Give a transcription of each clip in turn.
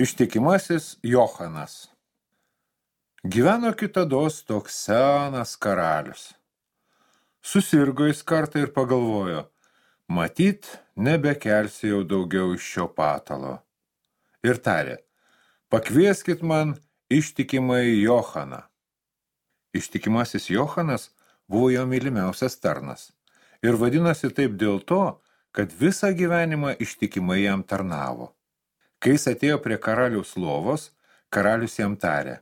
Ištikimasis Johanas Gyveno kitados toks senas karalius. Susirgo jis kartą ir pagalvojo, matyt, nebekelsi jau daugiau iš šio patalo. Ir tarė, pakvieskit man ištikimai Johaną. Ištikimasis Johanas buvo jo mylimiausias tarnas ir vadinosi taip dėl to, kad visą gyvenimą ištikimai jam tarnavo. Kai jis atėjo prie karaliaus lovos, karalius jam tarė,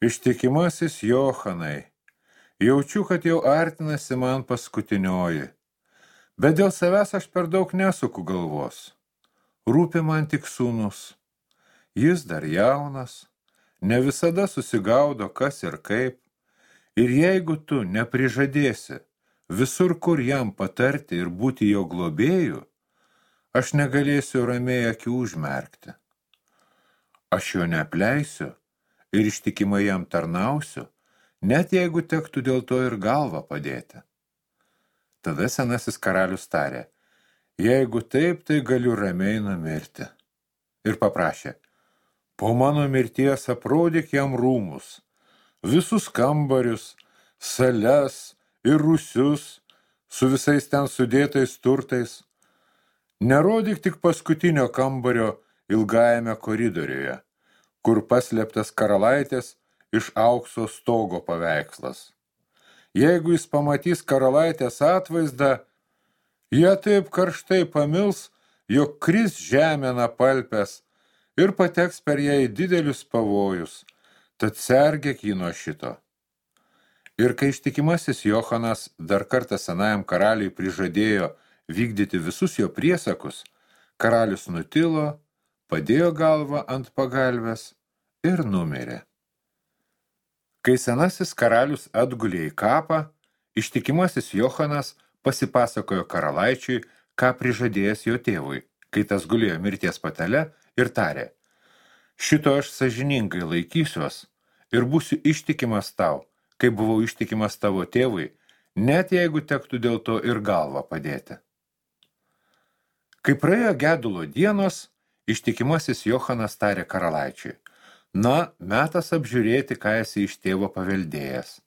Ištikimasis Johanai, jaučiu, kad jau artinasi man paskutinioji, bet dėl savęs aš per daug nesuku galvos. Rūpi man tik sūnus. Jis dar jaunas, ne visada susigaudo kas ir kaip, ir jeigu tu neprižadėsi visur, kur jam patarti ir būti jo globėjų, aš negalėsiu ramiai akių užmerkti. Aš jo neapleisiu ir ištikimai jam tarnausiu, net jeigu tektų dėl to ir galvą padėti. Tada senasis karalius tarė, jeigu taip, tai galiu ramiai numirti. Ir paprašė, po mano mirties aprodyk jam rūmus, visus kambarius, sales ir rusius, su visais ten sudėtais turtais, Nerodyk tik paskutinio kambario ilgajame koridoriuje, kur paslėptas karalaitės iš aukso stogo paveikslas. Jeigu jis pamatys karalaitės atvaizdą, jie taip karštai pamils, jog kris žemėna palpės ir pateks per ją į didelius pavojus, tad sergėk jį nuo šito. Ir kai ištikimasis Johanas dar kartą senajam karaliui prižadėjo, vykdyti visus jo priesakus, karalius nutilo, padėjo galvą ant pagalbės ir numirė. Kai senasis karalius atgulė į kapą, ištikimasis Johanas pasipasakojo karalaičiui, ką prižadėjęs jo tėvui, kai tas gulėjo mirties patele ir tarė, šito aš sažiningai laikysiuos ir būsiu ištikimas tau, kai buvau ištikimas tavo tėvui, net jeigu tektų dėl to ir galvą padėti. Kai praėjo gedulo dienos, ištikimasis Johanas tarė karalaičiui, na, metas apžiūrėti, ką esi iš tėvo paveldėjęs.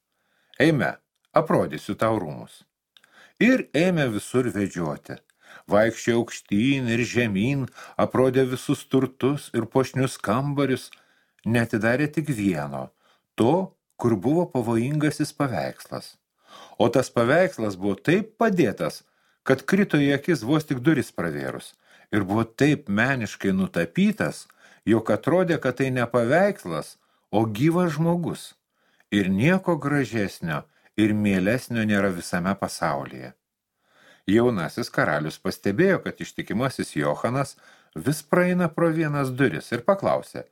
Eime, aprodysiu tau rūmus. Ir ėmė visur vedžioti. Vaikščiai aukštyn ir žemyn, aprodė visus turtus ir pošnius kambarius, netidarė tik vieno, to, kur buvo pavojingasis paveikslas. O tas paveikslas buvo taip padėtas, kad krito į akis vos tik duris pravėrus ir buvo taip meniškai nutapytas, jog atrodė, kad tai ne paveikslas, o gyvas žmogus. Ir nieko gražesnio ir mielesnio nėra visame pasaulyje. Jaunasis karalius pastebėjo, kad ištikimasis Johanas vis praeina pro vienas duris ir paklausė,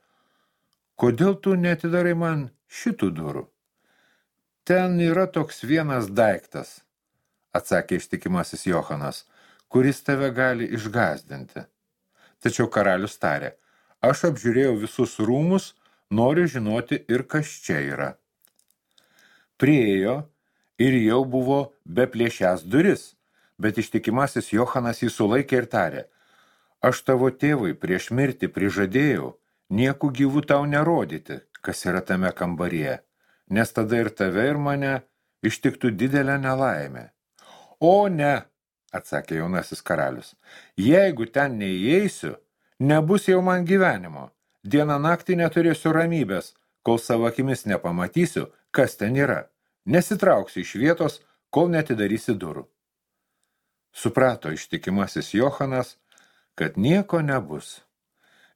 kodėl tu netidarai man šitų durų? Ten yra toks vienas daiktas – atsakė ištikimasis Johanas, kuris tave gali išgazdinti. Tačiau karalius tarė, aš apžiūrėjau visus rūmus, noriu žinoti ir kas čia yra. Priejo ir jau buvo beplėšęs duris, bet ištikimasis Johanas jį sulaikė ir tarė, aš tavo tėvui prieš mirtį prižadėjau nieku gyvų tau nerodyti, kas yra tame kambaryje, nes tada ir tave ir mane ištiktų didelę nelaimę. O ne, atsakė jaunasis karalius, jeigu ten neįeisiu, nebus jau man gyvenimo. Dieną naktį neturėsiu ramybės, kol savo akimis nepamatysiu, kas ten yra. Nesitrauksiu iš vietos, kol netidarysi durų. Suprato ištikimasis Johanas, kad nieko nebus.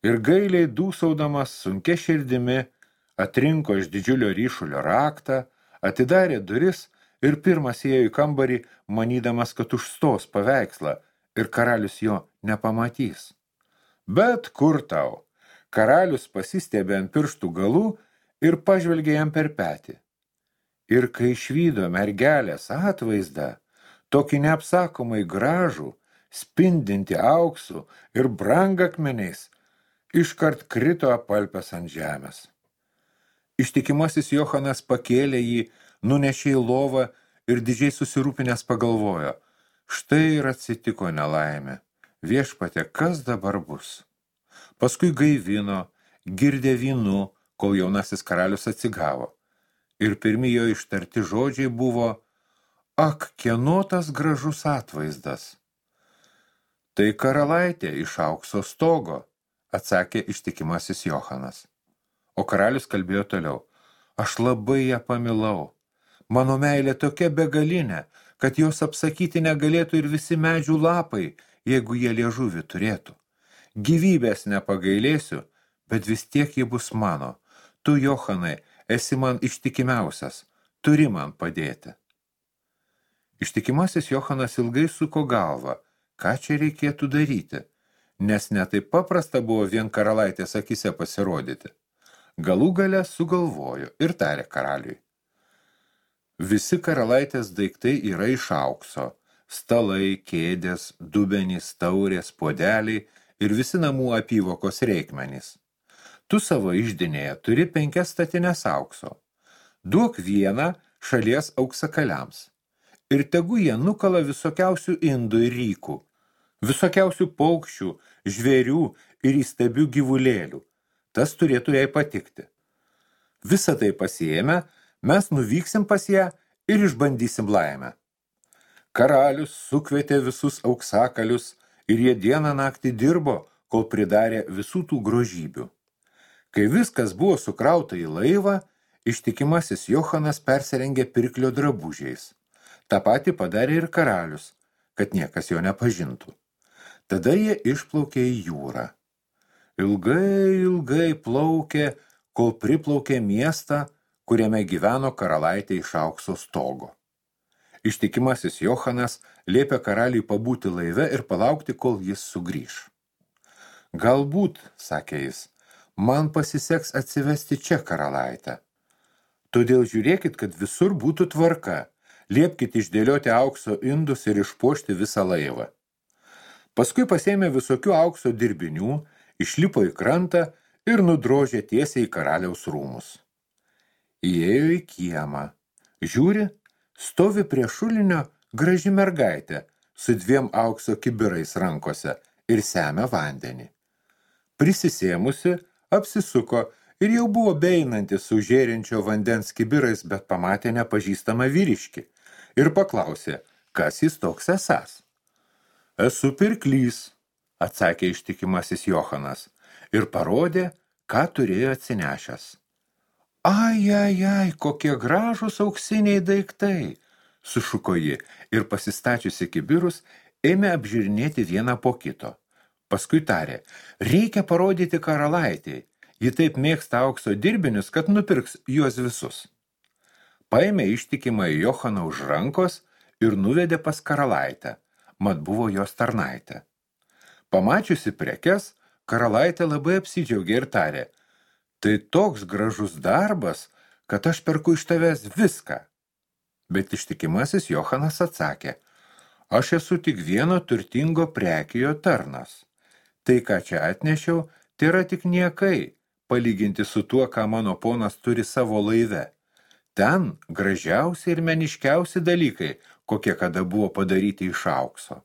Ir gailiai dūsaudamas sunkia širdimi atrinko iš didžiulio ryšulio raktą, atidarė duris ir pirmas įėjo į kambarį, manydamas, kad užstos paveikslą ir karalius jo nepamatys. Bet kur tau? Karalius pasistėbė ant pirštų galų ir pažvelgė jam per petį. Ir kai išvydo mergelės atvaizdą, tokį neapsakomai gražų, spindinti auksų ir brangakmeniais, iškart krito apalpęs ant žemės. Ištikimasis Johanas pakėlė jį nunešė į lovą ir didžiai susirūpinęs pagalvojo, štai ir atsitiko nelaimė. Viešpatė, kas dabar bus? paskui gaivino, girdė vynu, kol jaunasis karalius atsigavo. Ir pirmi jo ištarti žodžiai buvo, ak, kieno tas gražus atvaizdas. Tai karalaitė iš aukso stogo, atsakė ištikimasis Johanas. O karalius kalbėjo toliau, aš labai ją pamilau. Mano meilė tokia begalinė, kad jos apsakyti negalėtų ir visi medžių lapai, jeigu jie liežuvį turėtų. Gyvybės nepagailėsiu, bet vis tiek ji bus mano. Tu, Johanai, esi man ištikimiausias, turi man padėti. Ištikimasis Johanas ilgai suko galvą, ką čia reikėtų daryti, nes netaip paprasta buvo vien karalaitės akise pasirodyti. Galų gale sugalvojo ir tarė karaliui. Visi karalaitės daiktai yra iš aukso – stalai, kėdės, dubenys, taurės, podeliai ir visi namų apyvokos reikmenys. Tu savo išdinėje turi penkias statinės aukso. Duok vieną šalies auksakaliams. Ir tegu jie nukala visokiausių indų ir rykų, visokiausių paukščių, žvėrių ir įstabių gyvulėlių. Tas turėtų jai patikti. Visą tai pasiėmę, mes nuvyksim pas ją ir išbandysim laimę. Karalius sukvietė visus auksakalius ir jie dieną naktį dirbo, kol pridarė visų tų grožybių. Kai viskas buvo sukrauta į laivą, ištikimasis Johanas persirengė pirklio drabužiais. Ta pati padarė ir karalius, kad niekas jo nepažintų. Tada jie išplaukė į jūrą. Ilgai, ilgai plaukė, kol priplaukė miestą, kuriame gyveno karalaitė iš aukso stogo. Ištikimasis Johanas liepė karaliui pabūti laive ir palaukti, kol jis sugrįž. Galbūt, sakė jis, man pasiseks atsivesti čia karalaitę. Todėl žiūrėkit, kad visur būtų tvarka, liepkit išdėlioti aukso indus ir išpuošti visą laivą. Paskui pasėmė visokių aukso dirbinių, išlipo į krantą ir nudrožė tiesiai į karaliaus rūmus. Įėjo į kiemą. Žiūri, stovi prie šulinio graži mergaitė su dviem aukso kibirais rankose ir semia vandenį. Prisisėmusi, apsisuko ir jau buvo beinantis su žėrinčio vandens kibirais, bet pamatė nepažįstamą vyriškį ir paklausė, kas jis toks esas. Esu pirklys, atsakė ištikimasis Johanas ir parodė, ką turėjo atsinešęs. Ai, ai, ai, kokie gražus auksiniai daiktai, sušuko ji ir pasistačiusi kibirus ėmė apžiūrinėti vieną po kito. Paskui tarė, reikia parodyti karalaitį, ji taip mėgsta aukso dirbinius, kad nupirks juos visus. Paėmė ištikimą Johaną už rankos ir nuvedė pas karalaitę mat buvo jos tarnaitė. Pamačiusi prekes, karalaitė labai apsidžiaugė ir tarė, tai toks gražus darbas, kad aš perku iš tavęs viską. Bet ištikimasis Johanas atsakė, aš esu tik vieno turtingo prekijo tarnas. Tai, ką čia atnešiau, tai yra tik niekai, palyginti su tuo, ką mano ponas turi savo laive. Ten gražiausi ir meniškiausi dalykai, kokie kada buvo padaryti iš aukso.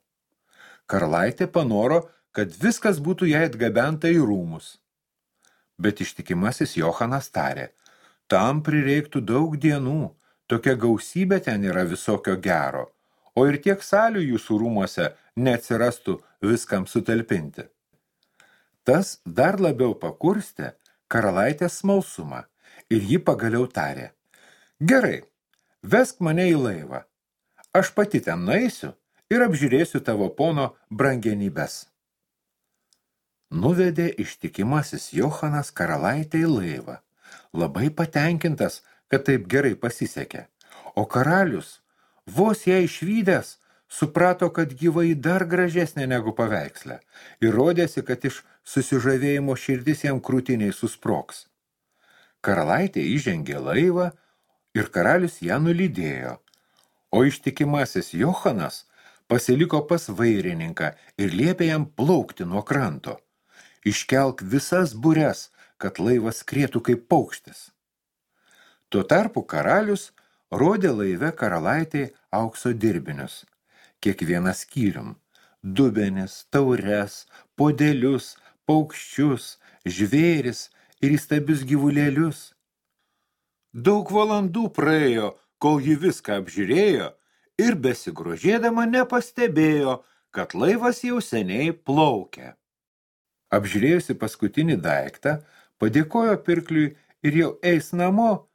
Karlaitė panoro, kad viskas būtų jai atgabenta į rūmus. Bet ištikimasis Johanas tarė, tam prireiktų daug dienų, tokia gausybė ten yra visokio gero, o ir tiek salių jūsų rūmuose neatsirastų viskam sutalpinti. Tas dar labiau pakurstė karalaitės smalsumą ir ji pagaliau tarė, gerai, vesk mane į laivą, Aš pati ten nueisiu ir apžiūrėsiu tavo pono brangenybės. Nuvedė ištikimasis Johanas karalaitę į laivą, labai patenkintas, kad taip gerai pasisekė. O karalius, vos ją išvydęs, suprato, kad gyvai dar gražesnė negu paveikslė ir rodėsi, kad iš susižavėjimo širdis jam krūtiniai susproks. Karalaitė įžengė laivą ir karalius ją nulydėjo, o ištikimasis Johanas pasiliko pas vairininką ir liepė jam plaukti nuo kranto. Iškelk visas bures, kad laivas krėtų kaip paukštis. Tuo tarpu karalius rodė laive karalaitei aukso dirbinius. Kiekvieną skyrium – dubenis, taures, podelius, paukščius, žvėris ir įstabius gyvulėlius. Daug valandų praėjo, kol ji viską apžiūrėjo ir besigrožėdama nepastebėjo, kad laivas jau seniai plaukia. Apžiūrėjusi paskutinį daiktą, padėkojo pirkliui ir jau eis namo,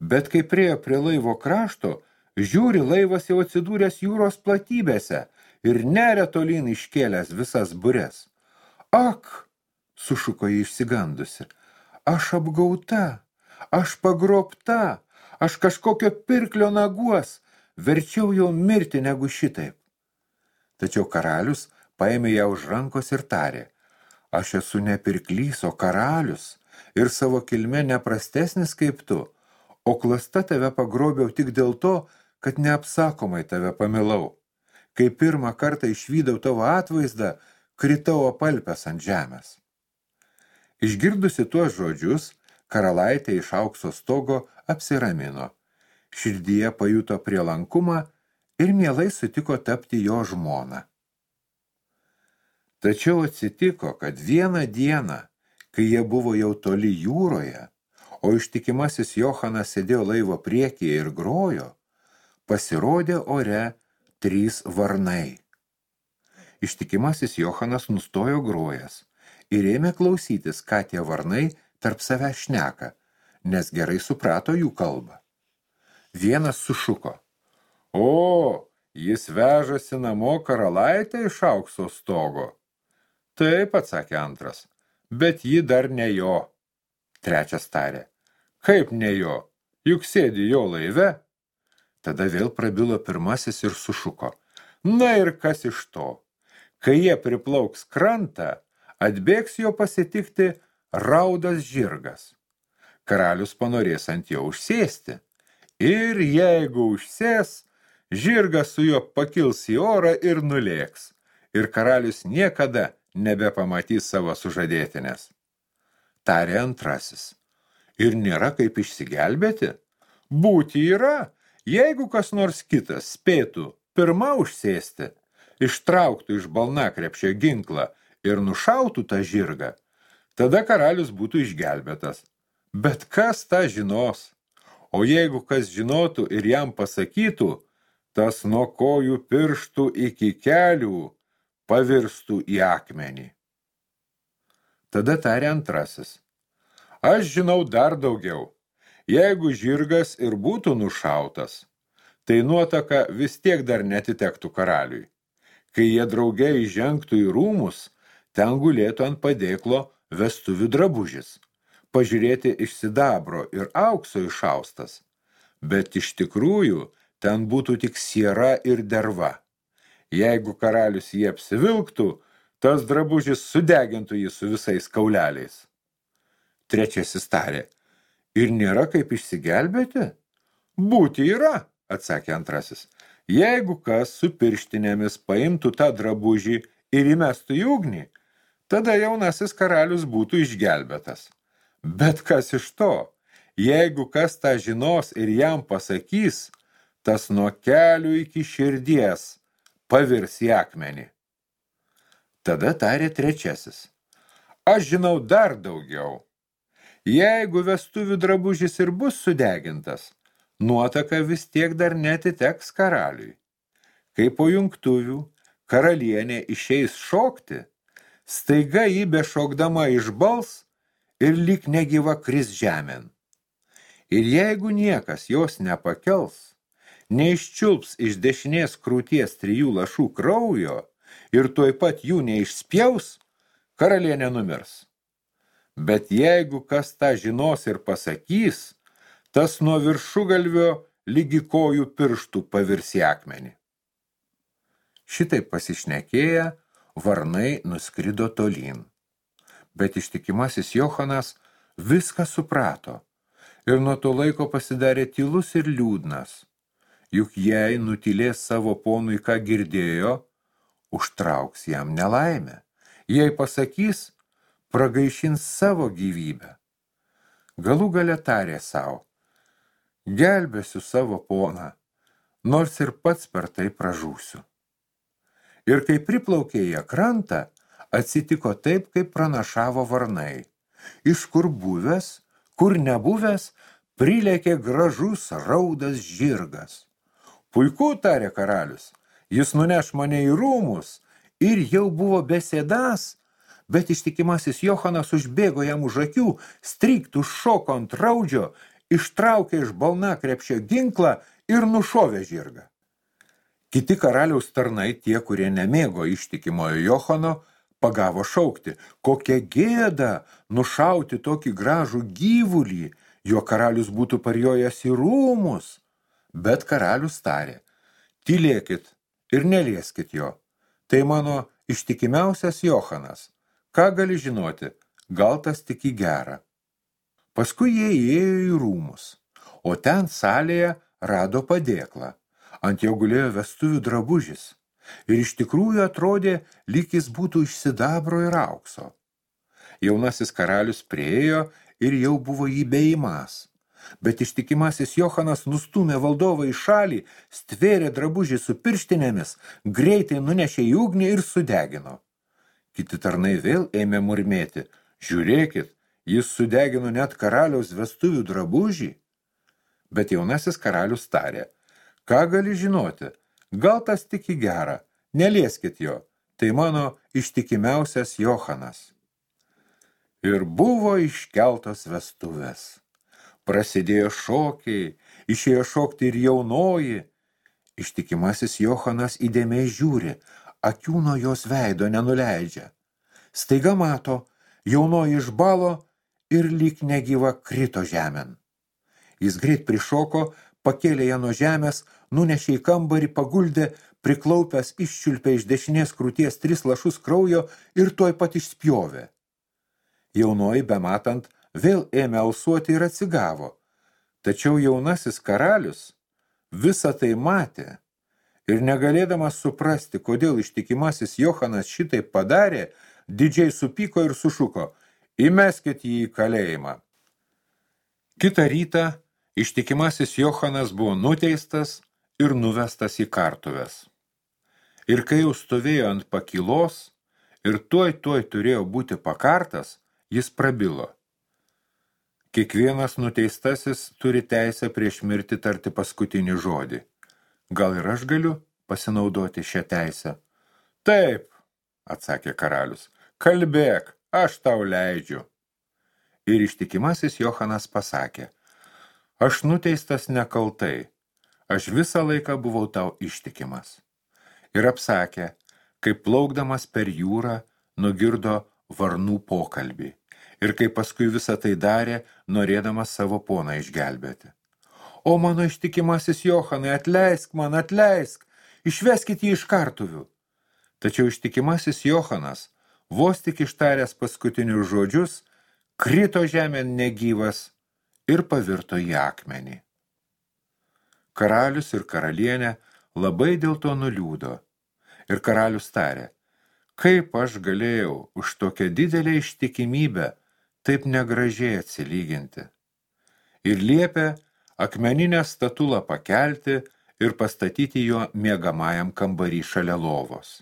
bet kai priejo prie laivo krašto, žiūri laivas jau atsidūręs jūros platybėse ir neria tolyn iškėlęs visas burės. Ak, sušuko jį išsigandusi, aš apgauta, aš pagrobta, aš kažkokio pirklio naguos, verčiau jau mirti negu šitaip. Tačiau karalius paėmė ją už rankos ir tarė, aš esu ne pirklys, o karalius ir savo kilme neprastesnis kaip tu, o klasta tave pagrobiau tik dėl to, kad neapsakomai tave pamilau. Kai pirmą kartą išvydau tavo atvaizdą, kritau apalpęs ant žemės. Išgirdusi tuos žodžius, karalaitė iš aukso stogo apsiramino – širdyje pajuto prielankumą ir mielai sutiko tapti jo žmona. Tačiau atsitiko, kad vieną dieną, kai jie buvo jau toli jūroje, o ištikimasis Johanas sėdėjo laivo priekyje ir grojo, pasirodė ore trys varnai. Ištikimasis Johanas nustojo grojas ir ėmė klausytis, ką tie varnai tarp save šneka, nes gerai suprato jų kalbą. Vienas sušuko. O, jis vežasi namo karalaitę iš aukso stogo. Taip, atsakė antras, bet ji dar ne jo. Trečias tarė. Kaip ne jo, juk sėdi jo laive. Tada vėl prabilo pirmasis ir sušuko. Na ir kas iš to? Kai jie priplauks krantą, atbėgs jo pasitikti raudas žirgas. Karalius panorės ant jo užsėsti. Ir jeigu užsės, žirgas su juo pakils į orą ir nulėks, ir karalius niekada nebepamatys savo sužadėtinės. Tarė antrasis. Ir nėra kaip išsigelbėti? Būti yra, jeigu kas nors kitas spėtų pirmą užsėsti, ištrauktų iš balnakrepšio ginklą ir nušautų tą žirgą, tada karalius būtų išgelbėtas. Bet kas tą žinos? O jeigu kas žinotų ir jam pasakytų, tas nuo kojų pirštų iki kelių pavirstų į akmenį. Tada tarė antrasis. Aš žinau dar daugiau. Jeigu žirgas ir būtų nušautas, tai nuotaka vis tiek dar netitektų karaliui. Kai jie draugiai įžengtų į rūmus, ten gulėtų ant padėklo vestuvių drabužis pažiūrėti iš sidabro ir aukso išaustas, bet iš tikrųjų ten būtų tik siera ir derva. Jeigu karalius jį apsivilktų, tas drabužis sudegintų jį su visais kauleliais. Trečiasis tarė, ir nėra kaip išsigelbėti? Būti yra, atsakė antrasis. Jeigu kas su pirštinėmis paimtų tą drabužį ir įmestų į ugnį, tada jaunasis karalius būtų išgelbėtas. Bet kas iš to? Jeigu kas tą žinos ir jam pasakys, tas nuo kelių iki širdies pavirs į akmenį. Tada tarė trečiasis. Aš žinau dar daugiau. Jeigu vestuvių drabužis ir bus sudegintas, nuotaka vis tiek dar netiteks karaliui. Kai po jungtuvių karalienė išeis šokti, staiga jį bešokdama išbals ir lyg negyva kris žemėn. Ir jeigu niekas jos nepakels, neiščiulps iš dešinės krūties trijų lašų kraujo ir tuoj pat jų neišspjaus, karalienė numirs. Bet jeigu kas tą žinos ir pasakys, tas nuo viršugalvio lygi kojų pirštų pavirs į akmenį. Šitai pasišnekėję, varnai nuskrido tolyn bet ištikimasis Johanas viską suprato ir nuo to laiko pasidarė tylus ir liūdnas. Juk jei nutilės savo ponui, ką girdėjo, užtrauks jam nelaimę. Jei pasakys, pragaišins savo gyvybę. Galų gale tarė savo, gelbėsiu savo poną, nors ir pats per tai pražūsiu. Ir kai priplaukė į krantą, atsitiko taip, kaip pranašavo varnai. Iš kur buvęs, kur nebuvęs, prilėkė gražus raudas žirgas. Puiku, tarė karalius, jis nuneš mane į rūmus ir jau buvo besėdas, bet ištikimasis Johanas užbėgo jam už akių, stryktų šoko ant raudžio, ištraukė iš balna krepšio ginklą ir nušovė žirgą. Kiti karaliaus tarnai, tie, kurie nemėgo ištikimojo Johano, pagavo šaukti, kokia gėda nušauti tokį gražų gyvulį, jo karalius būtų parjojęs į rūmus. Bet karalius tarė, tylėkit ir nelieskit jo. Tai mano ištikimiausias Johanas. Ką gali žinoti, gal tas tik į gerą. Paskui jie įėjo į rūmus, o ten salėje rado padėklą ant jo gulėjo vestuvių drabužis ir iš tikrųjų atrodė, lyg jis būtų iš sidabro ir aukso. Jaunasis karalius priejo ir jau buvo jį beįmas. Bet ištikimasis Johanas nustumė valdovą į šalį, stvėrė drabužį su pirštinėmis, greitai nunešė į ugnį ir sudegino. Kiti tarnai vėl ėmė murmėti. Žiūrėkit, jis sudegino net karaliaus vestuvių drabužį. Bet jaunasis karalius tarė, Ką gali žinoti? Gal tas tik į gerą. Nelieskit jo. Tai mano ištikimiausias Johanas. Ir buvo iškeltos vestuvės. Prasidėjo šokiai, išėjo šokti ir jaunoji. Ištikimasis Johanas įdėmiai žiūri, akių nuo jos veido nenuleidžia. Staiga mato, jaunoji išbalo ir lyg negyva krito žemėn. Jis greit prišoko, pakėlė ją nuo žemės, nunešė į kambarį, paguldė, priklaupęs iščiulpė iš dešinės krūties tris lašus kraujo ir tuoj pat išspjovė. Jaunoji, bematant, vėl ėmė alsuoti ir atsigavo. Tačiau jaunasis karalius visą tai matė ir negalėdamas suprasti, kodėl ištikimasis Johanas šitai padarė, didžiai supyko ir sušuko, įmeskit jį į kalėjimą. Kitą rytą Ištikimasis Johanas buvo nuteistas ir nuvestas į kartuves. Ir kai jau stovėjo ant pakilos ir tuoj tuoj turėjo būti pakartas, jis prabilo. Kiekvienas nuteistasis turi teisę prieš mirtį tarti paskutinį žodį. Gal ir aš galiu pasinaudoti šią teisę? Taip, atsakė karalius, kalbėk, aš tau leidžiu. Ir ištikimasis Johanas pasakė – Aš nuteistas nekaltai, aš visą laiką buvau tau ištikimas. Ir apsakė, kaip plaukdamas per jūrą nugirdo varnų pokalbį ir kaip paskui visą tai darė, norėdamas savo poną išgelbėti. O mano ištikimasis Johanai, atleisk man, atleisk, išveskit jį iš kartuvių. Tačiau ištikimasis Johanas, vos tik ištaręs paskutinius žodžius, krito žemėn negyvas ir pavirto į akmenį. Karalius ir karalienė labai dėl to nuliūdo. Ir karalius tarė, kaip aš galėjau už tokią didelę ištikimybę taip negražiai atsilyginti. Ir liepė akmeninę statulą pakelti ir pastatyti jo miegamajam kambarį šalia lovos.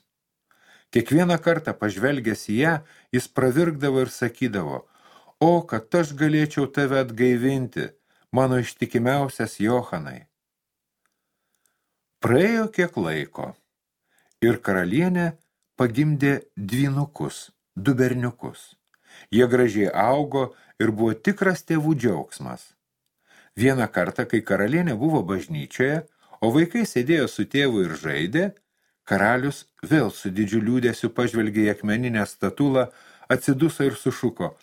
Kiekvieną kartą pažvelgęs į ją, jis pravirkdavo ir sakydavo – O, kad aš galėčiau tave atgaivinti, mano ištikimiausias Johanai. Praėjo kiek laiko ir karalienė pagimdė dvynukus, du berniukus. Jie gražiai augo ir buvo tikras tėvų džiaugsmas. Vieną kartą, kai karalienė buvo bažnyčioje, o vaikai sėdėjo su tėvu ir žaidė, karalius vėl su didžiu liūdėsiu pažvelgė į akmeninę statulą, atsiduso ir sušuko –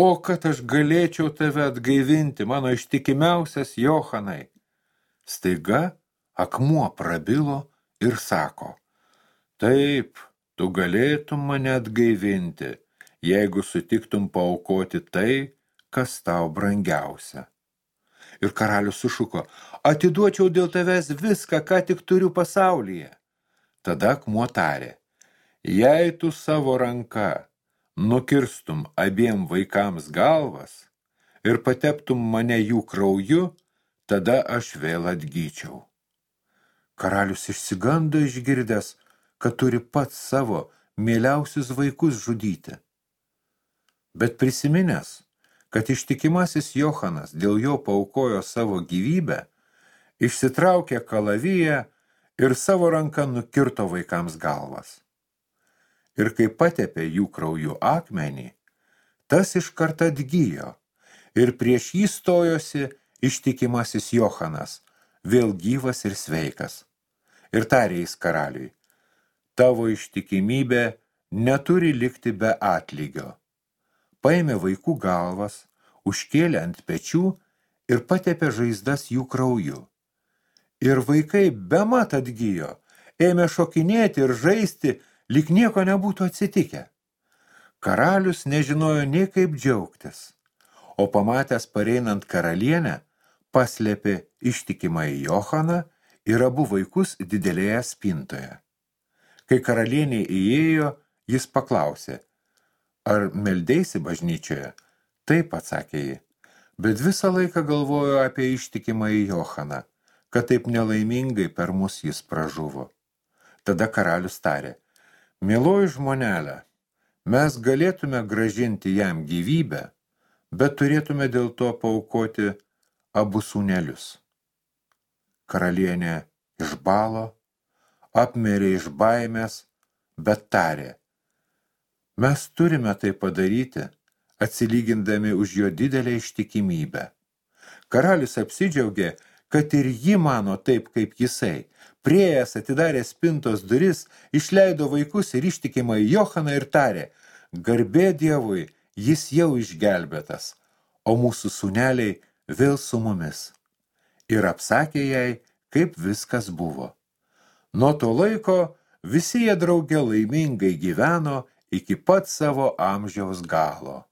O kad aš galėčiau tave atgaivinti, mano ištikimiausias Johanai. Staiga akmuo prabilo ir sako, taip, tu galėtum mane atgaivinti, jeigu sutiktum paukoti tai, kas tau brangiausia. Ir karalius sušuko, atiduočiau dėl tavęs viską, ką tik turiu pasaulyje. Tada akmuo tarė, jei tu savo ranka nukirstum abiem vaikams galvas ir pateptum mane jų krauju, tada aš vėl atgyčiau. Karalius išsigando išgirdęs, kad turi pats savo mieliausius vaikus žudyti. Bet prisiminęs, kad ištikimasis Johanas dėl jo paukojo savo gyvybę, išsitraukė kalaviją ir savo ranką nukirto vaikams galvas. Ir kai patepė jų krauju akmenį, tas iš karto atgyjo ir prieš jį stojosi ištikimasis Johanas, vėl gyvas ir sveikas. Ir tarė jis karaliui, tavo ištikimybė neturi likti be atlygio. Paėmė vaikų galvas, užkėlė ant pečių ir patepė žaizdas jų krauju. Ir vaikai bemat atgyjo, ėmė šokinėti ir žaisti, lyg nieko nebūtų atsitikę. Karalius nežinojo nei kaip džiaugtis, o pamatęs pareinant karalienę, paslėpė ištikimą į Johaną ir abu vaikus didelėje spintoje. Kai karalienė įėjo, jis paklausė, ar meldėsi bažnyčioje? Taip, atsakė ji, bet visą laiką galvojo apie ištikimą į Johaną, kad taip nelaimingai per mus jis pražuvo. Tada karalius tarė, mieloji žmonelė, mes galėtume gražinti jam gyvybę, bet turėtume dėl to paukoti abu sūnelius. Karalienė išbalo, apmerė iš baimės, bet tarė, mes turime tai padaryti, atsilygindami už jo didelę ištikimybę. Karalius apsidžiaugė, kad ir ji mano taip, kaip jisai. Priejas atidarė spintos duris, išleido vaikus ir ištikimą Johaną ir tarė, garbė Dievui, jis jau išgelbėtas, o mūsų sūneliai vėl su mumis. Ir apsakė jai, kaip viskas buvo. Nuo to laiko visi jie drauge laimingai gyveno iki pat savo amžiaus galo.